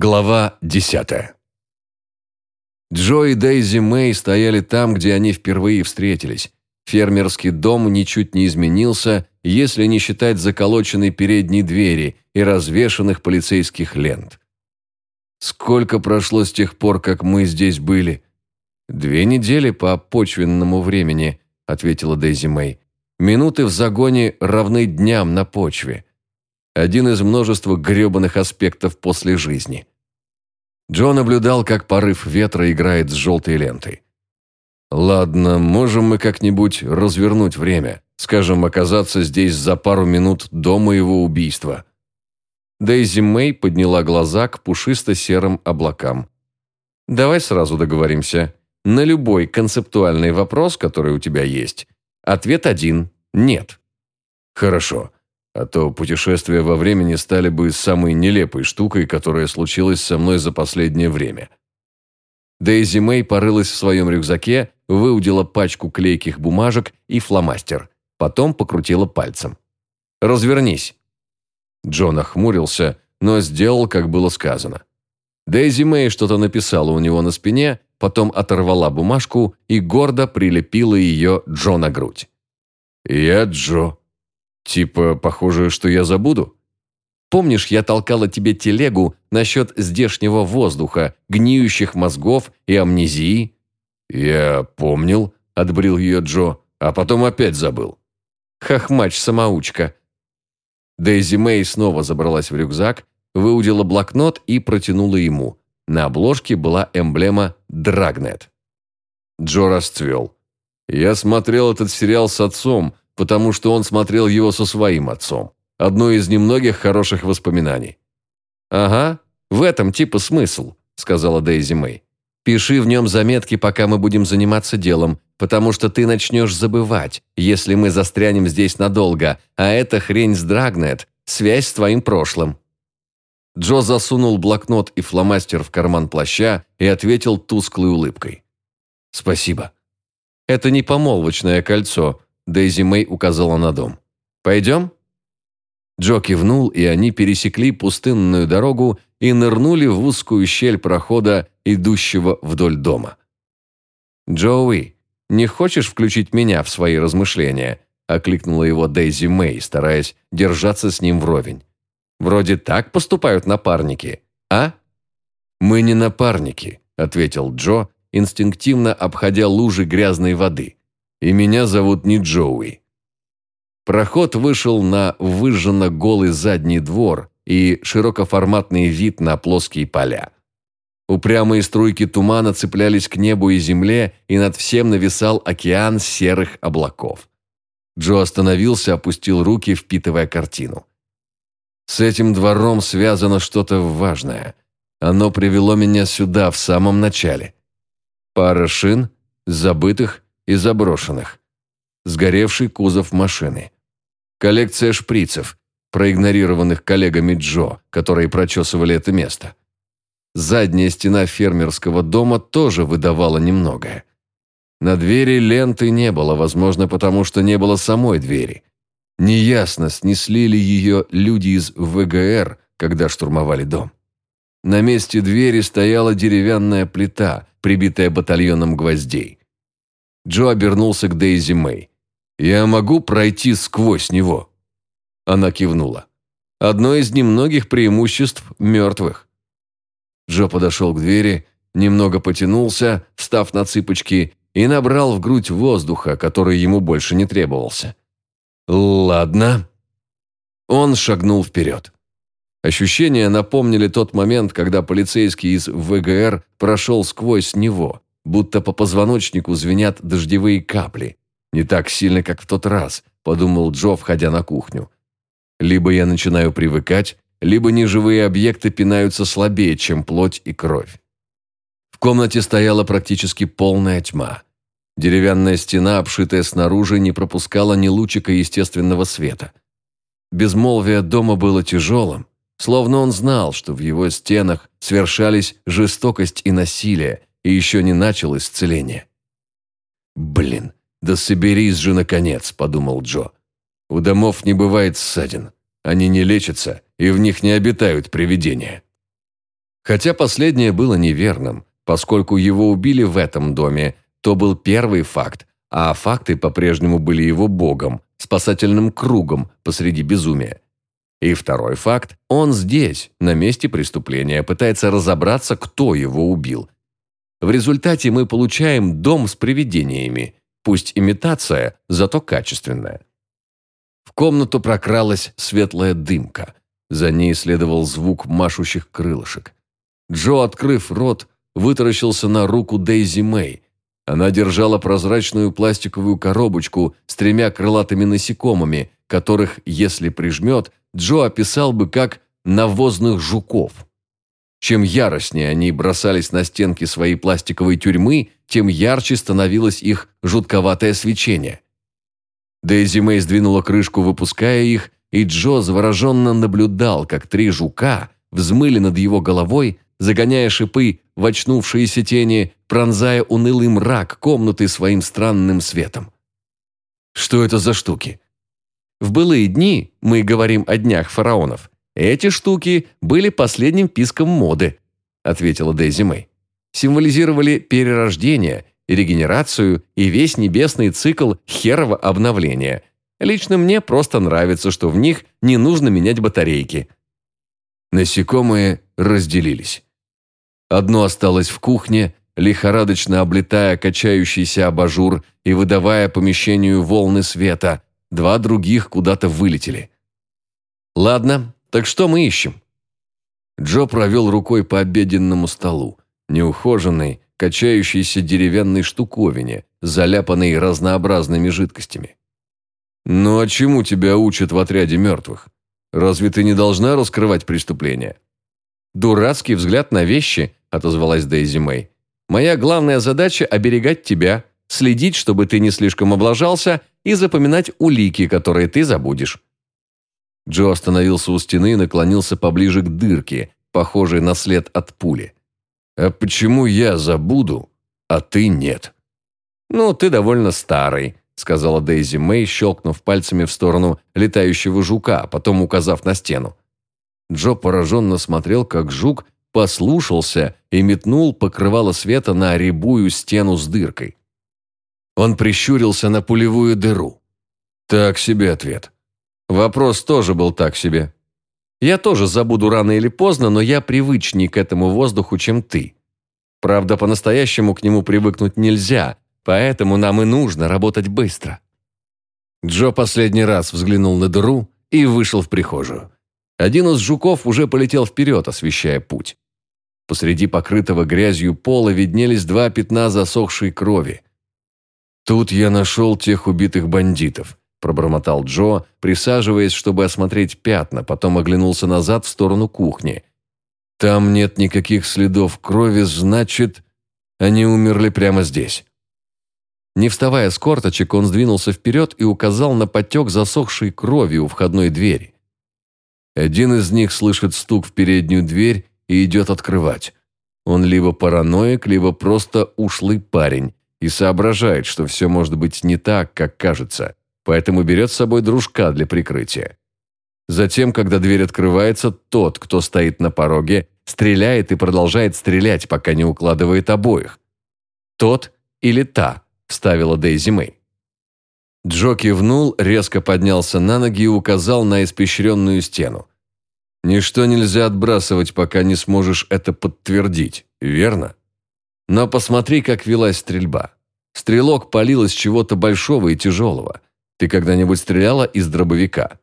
Глава 10 Джо и Дейзи Мэй стояли там, где они впервые встретились. Фермерский дом ничуть не изменился, если не считать заколоченной передней двери и развешанных полицейских лент. «Сколько прошло с тех пор, как мы здесь были?» «Две недели по почвенному времени», — ответила Дейзи Мэй. «Минуты в загоне равны дням на почве один из множества гребаных аспектов после жизни. Джо наблюдал, как порыв ветра играет с желтой лентой. «Ладно, можем мы как-нибудь развернуть время, скажем, оказаться здесь за пару минут до моего убийства». Дейзи Мэй подняла глаза к пушисто-серым облакам. «Давай сразу договоримся. На любой концептуальный вопрос, который у тебя есть, ответ один – нет». «Хорошо а то путешествия во времени стали бы самой нелепой штукой, которая случилась со мной за последнее время. Дейзи Мэй порылась в своем рюкзаке, выудила пачку клейких бумажек и фломастер, потом покрутила пальцем. «Развернись». Джон охмурился, но сделал, как было сказано. Дейзи Мэй что-то написала у него на спине, потом оторвала бумажку и гордо прилепила ее Джо на грудь. «Я Джо», Типа, похоже, что я забуду? Помнишь, я толкала тебе телегу насчет здешнего воздуха, гниющих мозгов и амнезии? Я помнил, отбрил ее Джо, а потом опять забыл. Хохмач-самоучка. Дейзи Мэй снова забралась в рюкзак, выудила блокнот и протянула ему. На обложке была эмблема «Драгнет». Джо расцвел. «Я смотрел этот сериал с отцом, потому что он смотрел его со своим отцом. Одно из немногих хороших воспоминаний. «Ага, в этом типа смысл», – сказала Дейзи Мэй. «Пиши в нем заметки, пока мы будем заниматься делом, потому что ты начнешь забывать, если мы застрянем здесь надолго, а эта хрень сдрагнет, связь с твоим прошлым». Джо засунул блокнот и фломастер в карман плаща и ответил тусклой улыбкой. «Спасибо. Это не помолвочное кольцо, Дейзи Мэй указала на дом. «Пойдем?» Джо кивнул, и они пересекли пустынную дорогу и нырнули в узкую щель прохода, идущего вдоль дома. «Джоуи, не хочешь включить меня в свои размышления?» – окликнула его Дейзи Мэй, стараясь держаться с ним вровень. «Вроде так поступают напарники, а?» «Мы не напарники», – ответил Джо, инстинктивно обходя лужи грязной воды и меня зовут не Джоуи. Проход вышел на выжженно голый задний двор и широкоформатный вид на плоские поля. Упрямые струйки тумана цеплялись к небу и земле, и над всем нависал океан серых облаков. Джо остановился, опустил руки, впитывая картину. С этим двором связано что-то важное. Оно привело меня сюда в самом начале. Пара шин, забытых, и заброшенных. Сгоревший кузов машины. Коллекция шприцев, проигнорированных коллегами Джо, которые прочесывали это место. Задняя стена фермерского дома тоже выдавала немногое. На двери ленты не было, возможно, потому что не было самой двери. Неясно, снесли ли ее люди из ВГР, когда штурмовали дом. На месте двери стояла деревянная плита, прибитая батальоном гвоздей. Джо обернулся к Дейзи Мэй. «Я могу пройти сквозь него?» Она кивнула. «Одно из немногих преимуществ мертвых». Джо подошел к двери, немного потянулся, встав на цыпочки, и набрал в грудь воздуха, который ему больше не требовался. «Ладно». Он шагнул вперед. Ощущения напомнили тот момент, когда полицейский из ВГР прошел сквозь него будто по позвоночнику звенят дождевые капли. Не так сильно, как в тот раз, подумал Джо, входя на кухню. Либо я начинаю привыкать, либо неживые объекты пинаются слабее, чем плоть и кровь. В комнате стояла практически полная тьма. Деревянная стена, обшитая снаружи, не пропускала ни лучика естественного света. Безмолвие дома было тяжелым, словно он знал, что в его стенах свершались жестокость и насилие, и еще не начал исцеление. «Блин, да соберись же, наконец», – подумал Джо. «У домов не бывает ссадин. Они не лечатся, и в них не обитают привидения». Хотя последнее было неверным, поскольку его убили в этом доме, то был первый факт, а факты по-прежнему были его богом, спасательным кругом посреди безумия. И второй факт – он здесь, на месте преступления, пытается разобраться, кто его убил. В результате мы получаем дом с привидениями, пусть имитация, зато качественная. В комнату прокралась светлая дымка. За ней следовал звук машущих крылышек. Джо, открыв рот, вытаращился на руку Дейзи Мэй. Она держала прозрачную пластиковую коробочку с тремя крылатыми насекомыми, которых, если прижмет, Джо описал бы как «навозных жуков». Чем яростнее они бросались на стенки своей пластиковой тюрьмы, тем ярче становилось их жутковатое свечение. Дейзи Мэй сдвинула крышку, выпуская их, и Джо завороженно наблюдал, как три жука взмыли над его головой, загоняя шипы в очнувшиеся тени, пронзая унылый мрак комнаты своим странным светом. Что это за штуки? В былые дни, мы говорим о днях фараонов, эти штуки были последним писком моды, ответила Дейзи Мэй. Символизировали перерождение, регенерацию и весь небесный цикл херова обновления. Лично мне просто нравится, что в них не нужно менять батарейки. Насекомые разделились. Одно осталось в кухне, лихорадочно облетая качающийся абажур и выдавая помещению волны света. Два других куда-то вылетели. «Ладно, так что мы ищем?» Джо провел рукой по обеденному столу, неухоженной, качающейся деревянной штуковине, заляпанной разнообразными жидкостями. «Ну а чему тебя учат в отряде мертвых? Разве ты не должна раскрывать преступления?» «Дурацкий взгляд на вещи», – отозвалась Дейзи Мэй. «Моя главная задача – оберегать тебя, следить, чтобы ты не слишком облажался, и запоминать улики, которые ты забудешь». Джо остановился у стены и наклонился поближе к дырке, похожей на след от пули. «А почему я забуду, а ты нет?» «Ну, ты довольно старый», – сказала Дейзи Мэй, щелкнув пальцами в сторону летающего жука, потом указав на стену. Джо пораженно смотрел, как жук послушался и метнул покрывало света на рябую стену с дыркой. Он прищурился на пулевую дыру. Так себе ответ. Вопрос тоже был так себе. Я тоже забуду рано или поздно, но я привычнее к этому воздуху, чем ты. Правда, по-настоящему к нему привыкнуть нельзя, поэтому нам и нужно работать быстро. Джо последний раз взглянул на дыру и вышел в прихожую. Один из жуков уже полетел вперед, освещая путь. Посреди покрытого грязью пола виднелись два пятна засохшей крови. «Тут я нашел тех убитых бандитов», – пробормотал Джо, присаживаясь, чтобы осмотреть пятна, потом оглянулся назад в сторону кухни. «Там нет никаких следов крови, значит, они умерли прямо здесь». Не вставая с корточек, он сдвинулся вперед и указал на потек засохшей крови у входной двери. Один из них слышит стук в переднюю дверь и идет открывать. Он либо параноик, либо просто ушлый парень и соображает, что все может быть не так, как кажется, поэтому берет с собой дружка для прикрытия. Затем, когда дверь открывается, тот, кто стоит на пороге, стреляет и продолжает стрелять, пока не укладывает обоих. «Тот или та», – вставила Дейзи Мэй. Джо кивнул, резко поднялся на ноги и указал на испещренную стену. «Ничто нельзя отбрасывать, пока не сможешь это подтвердить, верно? Но посмотри, как велась стрельба. Стрелок палил из чего-то большого и тяжелого. Ты когда-нибудь стреляла из дробовика?»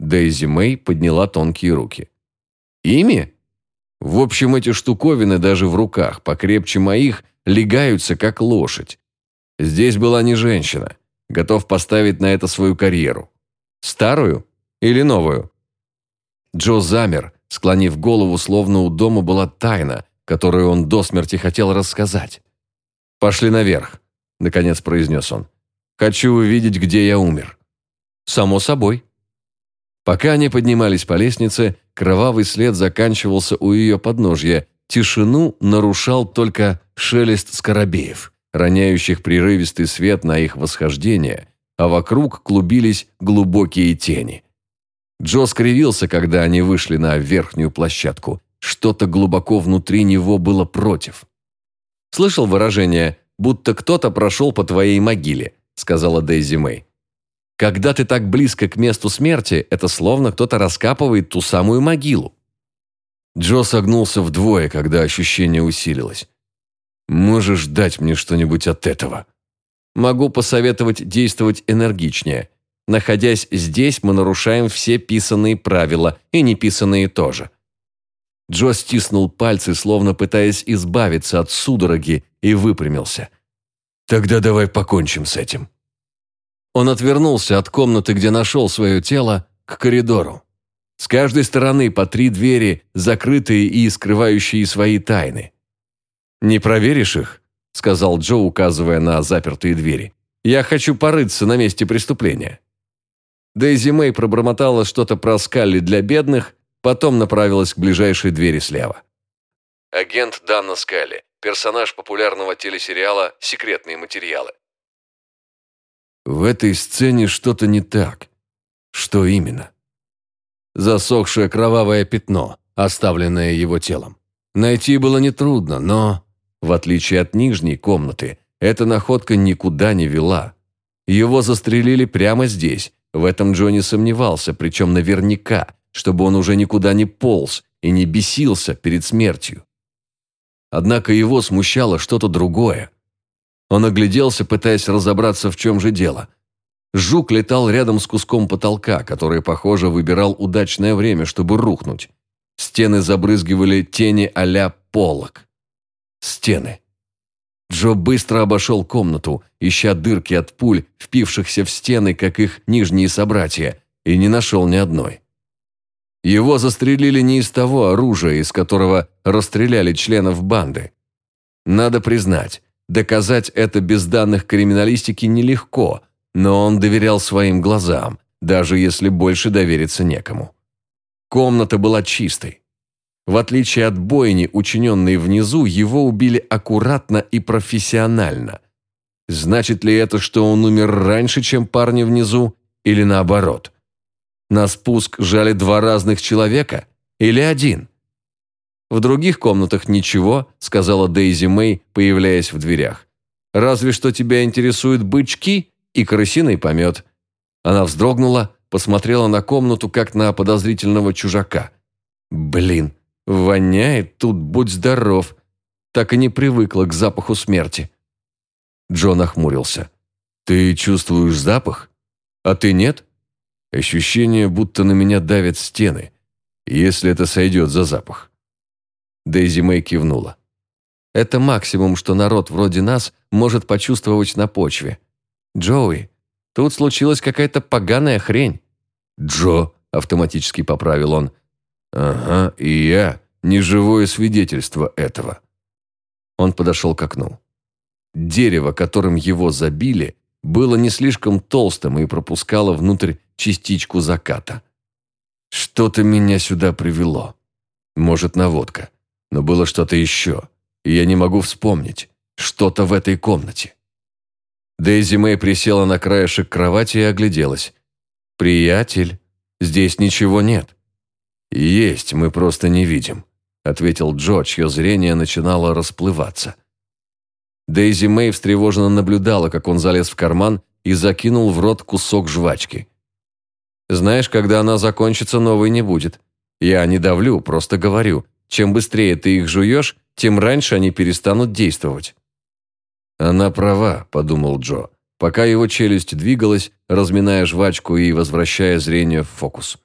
Дейзи Мэй подняла тонкие руки. «Ими?» В общем, эти штуковины даже в руках, покрепче моих, легаются, как лошадь. Здесь была не женщина готов поставить на это свою карьеру. Старую или новую? Джо замер, склонив голову, словно у дома была тайна, которую он до смерти хотел рассказать. «Пошли наверх», — наконец произнес он. «Хочу увидеть, где я умер». «Само собой». Пока они поднимались по лестнице, кровавый след заканчивался у ее подножья, тишину нарушал только шелест скоробеев роняющих прерывистый свет на их восхождение, а вокруг клубились глубокие тени. Джо скривился, когда они вышли на верхнюю площадку. что-то глубоко внутри него было против. «Слышал выражение, будто кто-то прошел по твоей могиле», сказала Дейзи Мэй. «Когда ты так близко к месту смерти, это словно кто-то раскапывает ту самую могилу». Джо согнулся вдвое, когда ощущение усилилось. «Можешь дать мне что-нибудь от этого?» «Могу посоветовать действовать энергичнее. Находясь здесь, мы нарушаем все писанные правила, и неписанные тоже». Джо стиснул пальцы, словно пытаясь избавиться от судороги, и выпрямился. «Тогда давай покончим с этим». Он отвернулся от комнаты, где нашел свое тело, к коридору. С каждой стороны по три двери, закрытые и скрывающие свои тайны. «Не проверишь их?» – сказал Джо, указывая на запертые двери. «Я хочу порыться на месте преступления». Дейзи Мэй пробормотала что-то про скалли для бедных, потом направилась к ближайшей двери слева. Агент Данна Скалли, персонаж популярного телесериала «Секретные материалы». В этой сцене что-то не так. Что именно? Засохшее кровавое пятно, оставленное его телом. Найти было нетрудно, но, в отличие от нижней комнаты, эта находка никуда не вела. Его застрелили прямо здесь, в этом Джонни сомневался, причем наверняка, чтобы он уже никуда не полз и не бесился перед смертью. Однако его смущало что-то другое. Он огляделся, пытаясь разобраться, в чем же дело. Жук летал рядом с куском потолка, который, похоже, выбирал удачное время, чтобы рухнуть. Стены забрызгивали тени а-ля полок. Стены. Джо быстро обошел комнату, ища дырки от пуль, впившихся в стены, как их нижние собратья, и не нашел ни одной. Его застрелили не из того оружия, из которого расстреляли членов банды. Надо признать, доказать это без данных криминалистики нелегко, но он доверял своим глазам, даже если больше довериться некому. Комната была чистой. В отличие от бойни, учиненной внизу, его убили аккуратно и профессионально. Значит ли это, что он умер раньше, чем парни внизу, или наоборот? На спуск жали два разных человека или один? В других комнатах ничего, сказала Дейзи Мэй, появляясь в дверях. Разве что тебя интересуют бычки и крысиный помет. Она вздрогнула, посмотрела на комнату, как на подозрительного чужака. Блин, Воняет тут, будь здоров. Так и не привыкла к запаху смерти. Джон охмурился. Ты чувствуешь запах? А ты нет? Ощущение, будто на меня давят стены, если это сойдет за запах. Дейзи Мэй кивнула. Это максимум, что народ вроде нас может почувствовать на почве. Джоуи, тут случилась какая-то поганая хрень. Джо, автоматически поправил он, — Ага, и я неживое свидетельство этого. Он подошел к окну. Дерево, которым его забили, было не слишком толстым и пропускало внутрь частичку заката. Что-то меня сюда привело. Может, наводка. Но было что-то еще, и я не могу вспомнить. Что-то в этой комнате. Дейзи Мэй присела на краешек кровати и огляделась. «Приятель, здесь ничего нет. «Есть, мы просто не видим», – ответил Джо, чье зрение начинало расплываться. Дейзи Мэй встревоженно наблюдала, как он залез в карман и закинул в рот кусок жвачки. «Знаешь, когда она закончится, новой не будет. Я не давлю, просто говорю. Чем быстрее ты их жуешь, тем раньше они перестанут действовать». «Она права», – подумал Джо, пока его челюсть двигалась, разминая жвачку и возвращая зрение в фокус.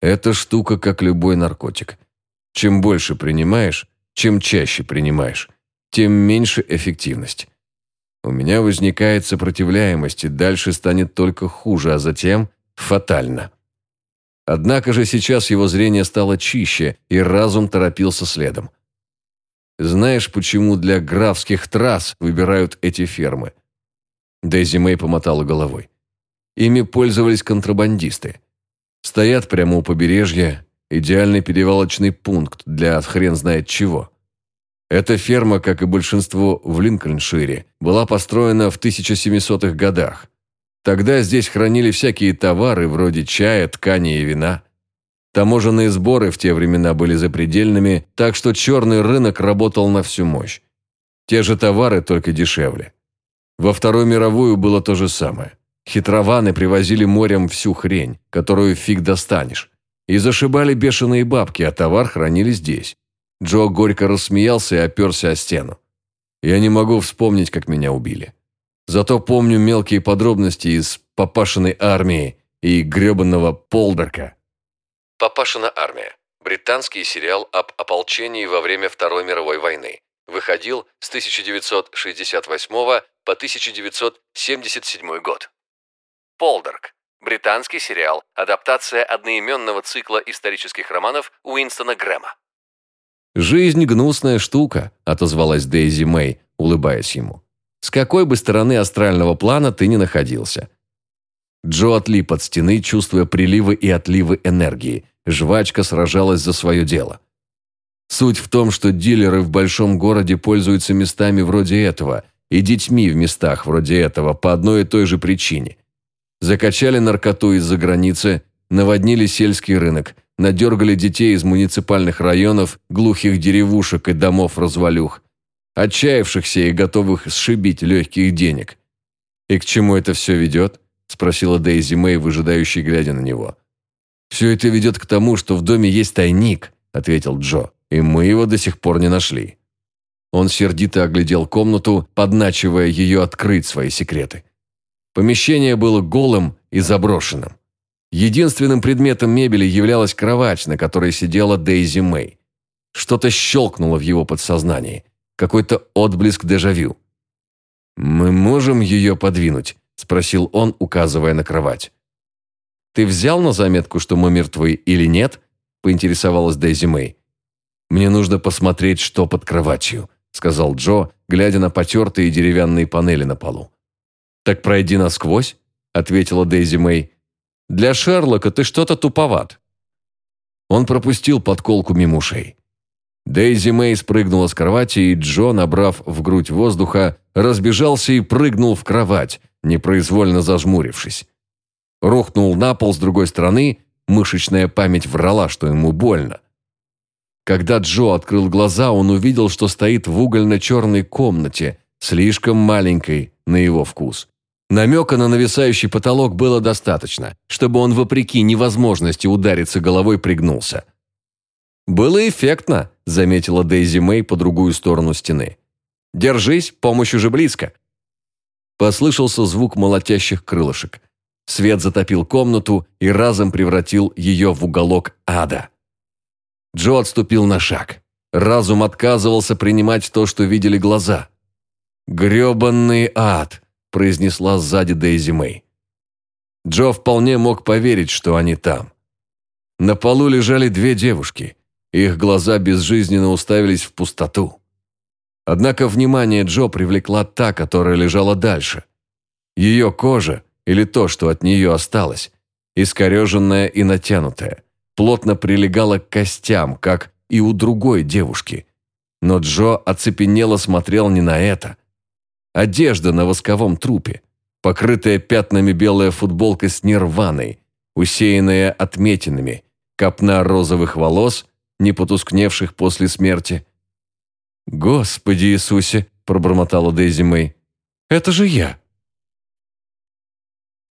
Эта штука как любой наркотик. Чем больше принимаешь, чем чаще принимаешь, тем меньше эффективность. У меня возникает сопротивляемость, и дальше станет только хуже, а затем фатально. Однако же сейчас его зрение стало чище, и разум торопился следом. Знаешь, почему для графских трасс выбирают эти фермы? Дейзи Мэй помотала головой. Ими пользовались контрабандисты. Стоят прямо у побережья, идеальный перевалочный пункт для хрен знает чего. Эта ферма, как и большинство в Линкольншире, была построена в 1700-х годах. Тогда здесь хранили всякие товары вроде чая, ткани и вина. Таможенные сборы в те времена были запредельными, так что черный рынок работал на всю мощь. Те же товары, только дешевле. Во Вторую мировую было то же самое. Хитрованы привозили морем всю хрень, которую фиг достанешь. И зашибали бешеные бабки, а товар хранили здесь. Джо горько рассмеялся и оперся о стену. Я не могу вспомнить, как меня убили. Зато помню мелкие подробности из «Папашиной армии» и гребанного Полдерка. «Папашина армия» – британский сериал об ополчении во время Второй мировой войны. Выходил с 1968 по 1977 год. Полдерк – британский сериал, адаптация одноименного цикла исторических романов Уинстона Грэма. «Жизнь – гнусная штука», – отозвалась Дейзи Мэй, улыбаясь ему. «С какой бы стороны астрального плана ты ни находился». Джо отлип от стены, чувствуя приливы и отливы энергии. Жвачка сражалась за свое дело. Суть в том, что дилеры в большом городе пользуются местами вроде этого и детьми в местах вроде этого по одной и той же причине. Закачали наркоту из-за границы, наводнили сельский рынок, надергали детей из муниципальных районов, глухих деревушек и домов-развалюх, отчаявшихся и готовых сшибить легких денег. «И к чему это все ведет?» – спросила Дейзи Мэй, выжидающий, глядя на него. «Все это ведет к тому, что в доме есть тайник», – ответил Джо, – «и мы его до сих пор не нашли». Он сердито оглядел комнату, подначивая ее открыть свои секреты. Помещение было голым и заброшенным. Единственным предметом мебели являлась кровать, на которой сидела Дейзи Мэй. Что-то щелкнуло в его подсознании, какой-то отблеск дежавю. «Мы можем ее подвинуть?» – спросил он, указывая на кровать. «Ты взял на заметку, что мы мертвы или нет?» – поинтересовалась Дейзи Мэй. «Мне нужно посмотреть, что под кроватью», – сказал Джо, глядя на потертые деревянные панели на полу. «Так пройди насквозь», – ответила Дейзи Мэй. Для Шерлока ты что-то туповат». Он пропустил подколку мимо ушей. Дейзи Мэй спрыгнула с кровати, и Джо, набрав в грудь воздуха, разбежался и прыгнул в кровать, непроизвольно зажмурившись. Рухнул на пол с другой стороны, мышечная память врала, что ему больно. Когда Джо открыл глаза, он увидел, что стоит в угольно-черной комнате, слишком маленькой на его вкус. Намека на нависающий потолок было достаточно, чтобы он, вопреки невозможности удариться головой, пригнулся. «Было эффектно», – заметила Дейзи Мэй по другую сторону стены. «Держись, помощь уже близко». Послышался звук молотящих крылышек. Свет затопил комнату и разом превратил ее в уголок ада. Джо отступил на шаг. Разум отказывался принимать то, что видели глаза. «Гребанный ад!» произнесла сзади Дейзи Мэй. Джо вполне мог поверить, что они там. На полу лежали две девушки. Их глаза безжизненно уставились в пустоту. Однако внимание Джо привлекла та, которая лежала дальше. Ее кожа, или то, что от нее осталось, искореженная и натянутая, плотно прилегала к костям, как и у другой девушки. Но Джо оцепенело смотрел не на это – Одежда на восковом трупе, покрытая пятнами белая футболка с нирваной, усеянная отметинами, копна розовых волос, не потускневших после смерти. «Господи Иисусе!» – пробормотала Дейзи Мэй. «Это же я!»